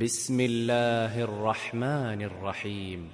بسم الله الرحمن الرحيم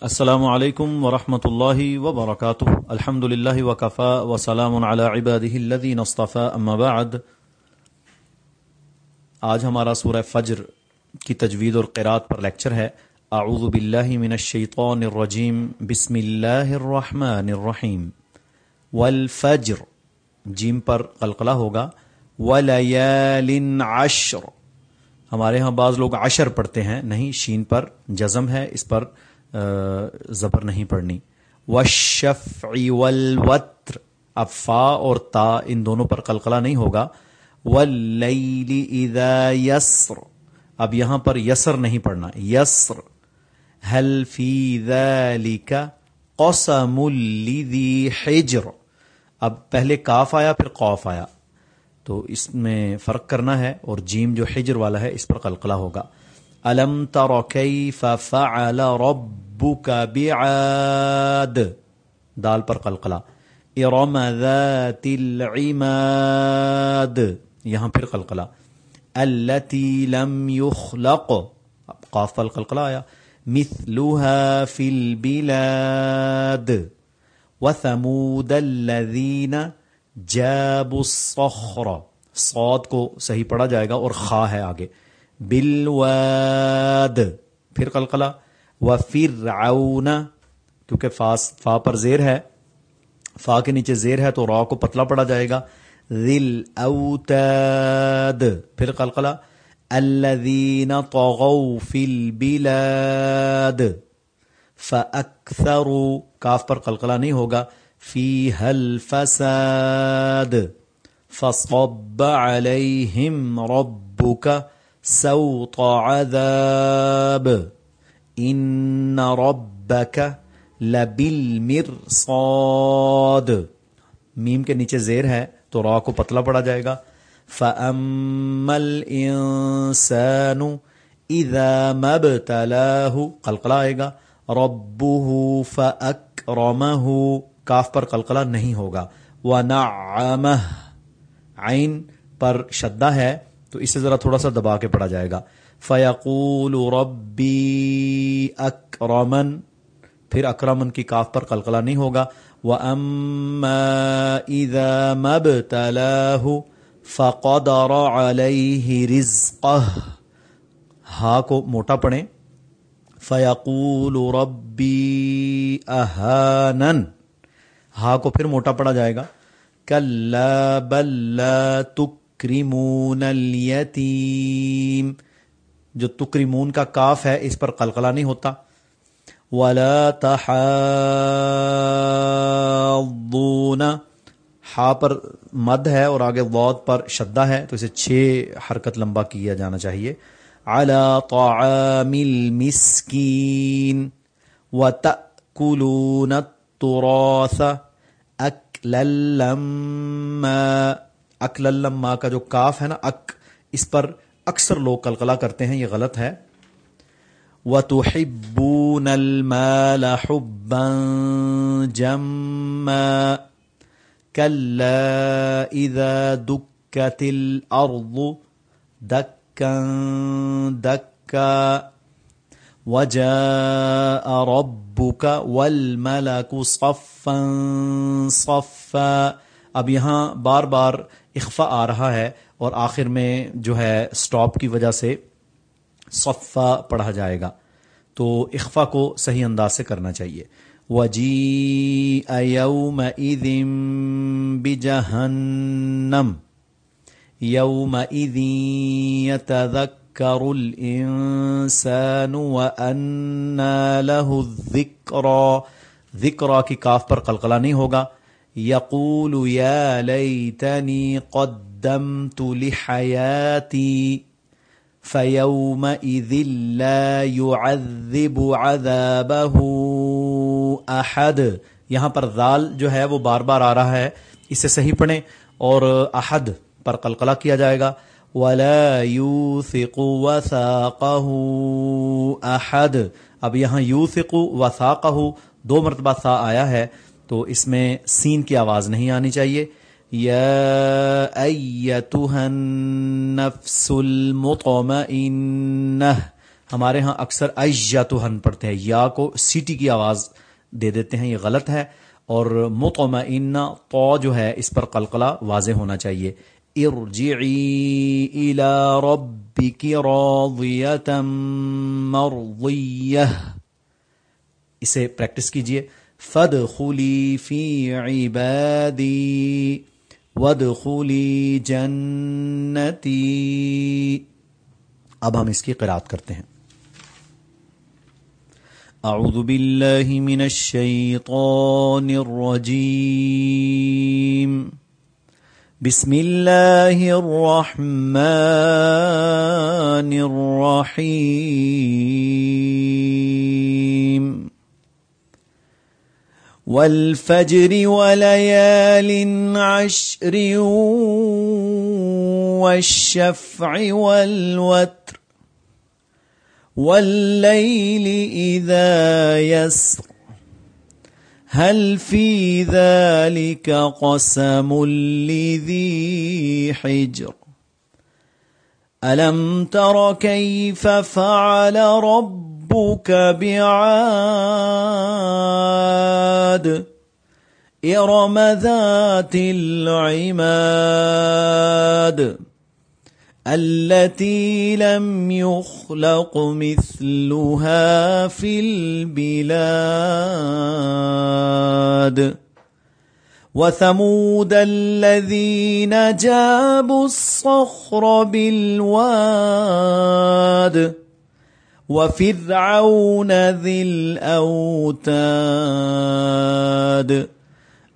السلام علیکم ورحمۃ اللہ وبرکاتہ۔ الحمد للہ وکفا وسلام علی عباده الذین اصطفى اما بعد۔ آج ہمارا سورہ فجر کی تجوید اور قرات پر لیکچر ہے۔ اعوذ باللہ من الشیطان الرجیم۔ بسم اللہ الرحمن الرحیم۔ والفجر۔ جیم پر قلقلہ ہوگا۔ ولیال عشر۔ ہمارے ہاں بعض لوگ عشر پڑھتے ہیں، نہیں، شین پر جزم ہے، اس پر زبر نہیں پڑھنی۔ والشفع والوتر۔ اب فا اور تا ان دونوں پر قلقلہ نہیں ہوگا۔ واللیل اذا یسر اب یہاں پر یسر نہیں پڑھنا، یسر۔ هل فی ذالک قسم لذی حجر۔ اب پہلے کاف آیا، پھر قوف آیا۔ تو اس میں فرق کرنا ہے اور جیم جو حجر والا ہے اس پر قلقلہ ہوگا۔ الم تر کیف فعل ربک بعاد؟ دال پر قلقلہ۔ ارم ذات العماد۔ یہاں پھر قلقلہ۔ التي لم يخلق۔ قاف پر قلقلہ آیا۔ مثلها في البلاد۔ وثمود الذين جاب الصخر. صاد کو صحیح پڑھا جائے گا اور خا ہے آگے. بالواد. پھر قلقلہ. وفرعون. کیونکہ فا فا پر زیر ہے. فا کے نیچے زیر ہے تو را کو پتلا پڑا جائے گا. ذل اوتاد پھر قلقلہ. الذين طغوا في البلاد. فاكثروا کاف پر قلقلہ نہیں ہوگا. فيها الفساد فصب عليهم ربك سوط عذاب ان ربك لبالمرصاد میم کے نیچے زیر ہے تو را کو پتلا پڑا جائے گا فَأَمَّا الْإِنسَانُ إِذَا مَبْتَلَاهُ قلقلہ آئے گا رَبُّهُ فَأَكْرَمَهُ کاف پر قلقلہ نہیں ہوگا۔ وَنَعَّمَهْ، عین پر شدہ ہے، تو اسے ذرا تھوڑا سا دبا کے پڑھا جائے گا۔ فَيَقُولُ رَبِّي أَكْرَمَنْ پھر اکرمن کی کاف پر قلقلہ نہیں ہوگا۔ وَأَمَّا إِذَا مَبْتَلَاهُ فَقَدَرَ عَلَيْهِ رِزْقَهُ۔ ہا کو موٹا پڑھیں۔ فَيَقُولُ رَبِّي أَهَانَنْ ہا کو پھر موٹا پڑا جائے گا۔ کَلَّا بَلْ لَا تُكْرِمُونَ الْيَتِيمِ جو تکریمون کا کاف ہے، اس پر قلقلہ نہیں ہوتا۔ وَلَا تَحَاضُّونَ۔ ہا پر مد ہے اور آگے وعد پر شدہ ہے۔ تو اسے چھ حرکت لمبا کیا جانا چاہیے۔ عَلَى طَعَامِ الْمِسْكِينَ وَتَأْكُلُونَ التُّرَاثَ۔ أَكْلًا لَمَّا اکل لما کا جو کاف ہے نا، اک، اس پر اکثر لوگ قلقلہ کرتے ہیں، یہ غلط ہے۔ وَتُحِبُّونَ الْمَالَ حُبًّا جَمًّا. كَلَّا إِذَا دُكَّتِ الْأَرْضُ دَكًّا دَكًّا. وَجَاءَ رَبُّكَ وَالْمَلَكُ صَفًّا صَفًّا۔ اب یہاں بار بار اخفا آ رہا ہے اور آخر میں جو ہے سٹاپ کی وجہ سے صفا پڑھا جائے گا۔ تو اخفا کو صحیح انداز سے کرنا چاہیے۔ وجی یوم بجہنم یوم يتذكر الانسان وأنى له الذکرى ذکرى کی کاف پر قلقلہ نہیں ہوگا۔ یقول یا لیتنی قدمت لحیاتی فَيَوْمَئِذٍ لَا يُعَذِّبُ عَذَابَهُ احد یہاں پر ذال جو ہے وہ بار بار آ رہا ہے۔ اسے صحیح پڑھیں اور احد پر قلقلہ کیا جائے گا۔ وَلَا يُوثِقُ وَثَاقَهُ احد اب یہاں یوثق وثاقہ دو مرتبہ سا آیا ہے، تو اس میں سین کی آواز نہیں آنی چاہیے۔ یا ایتها النفس المطمئنہ۔ ہمارے ہاں اکثر ایتوہن پڑھتے ہیں۔ یا کو سیٹی کی آواز دے دیتے ہیں، یہ غلط ہے۔ اور مطمئنہ تو جو ہے، اس پر قلقلہ واضح ہونا چاہیے۔ ارجعی الى ربک راضیتا مرضیہ اسے پریکٹس کیجیے. فدخلی فی عبادی ودخلی جنتی اب ہم اس کی قرآت کرتے ہیں. اعوذ باللہ من الشیطان الرجیم. بسم اللہ الرحمن الرحیم والفجر وليال عشر والشفع والوتر والليل إذا يسر هل في ذلك قسم لذي حجر؟ ألم تر كيف فعل ربك بعاد؟ إرم ذات العماد. التي لم يخلق مثلها في البلاد. وثمود الذين جابوا الصخر بالواد. وفرعون ذي الأوتاد.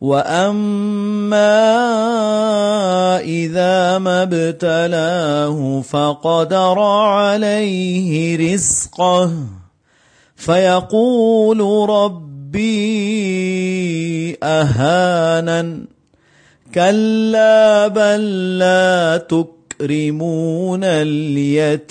وأما إذا ما ابتلاه فقدر عليه رزقه فيقول ربي أهانا كلا بل لا تكرمون اليتيم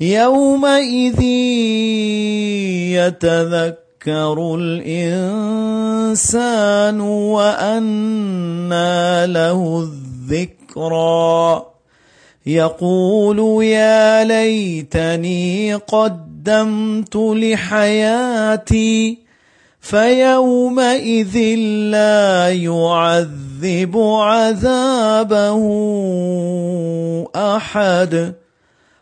يومئذ يتذكر الإنسان وأنى له الذكرى يقول يا ليتني قدمت لحياتي فيومئذ لا يعذب عذابه أحد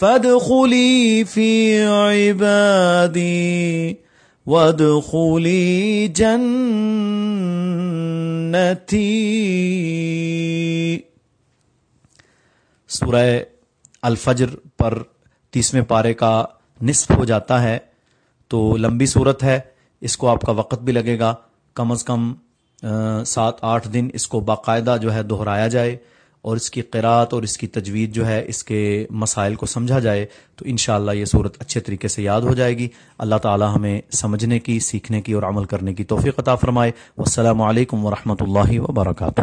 فادخلي في عبادي وادخلي جنتي سورہ الفجر پر تیسویں پارے کا نصف ہو جاتا ہے تو لمبی صورت ہے، اس کو آپ کا وقت بھی لگے گا۔ کم از کم سات، آٹھ دن اس کو باقاعدہ جو ہے دہرایا جائے۔ اور اس کی قرآت اور اس کی تجوید جو ہے اس کے مسائل کو سمجھا جائے تو انشاءاللہ یہ صورت اچھے طریقے سے یاد ہو جائے گی۔ اللہ تعالی ہمیں سمجھنے کی، سیکھنے کی اور عمل کرنے کی توفیق عطا فرمائے۔ والسلام علیکم ورحمۃ اللہ وبرکاتہ۔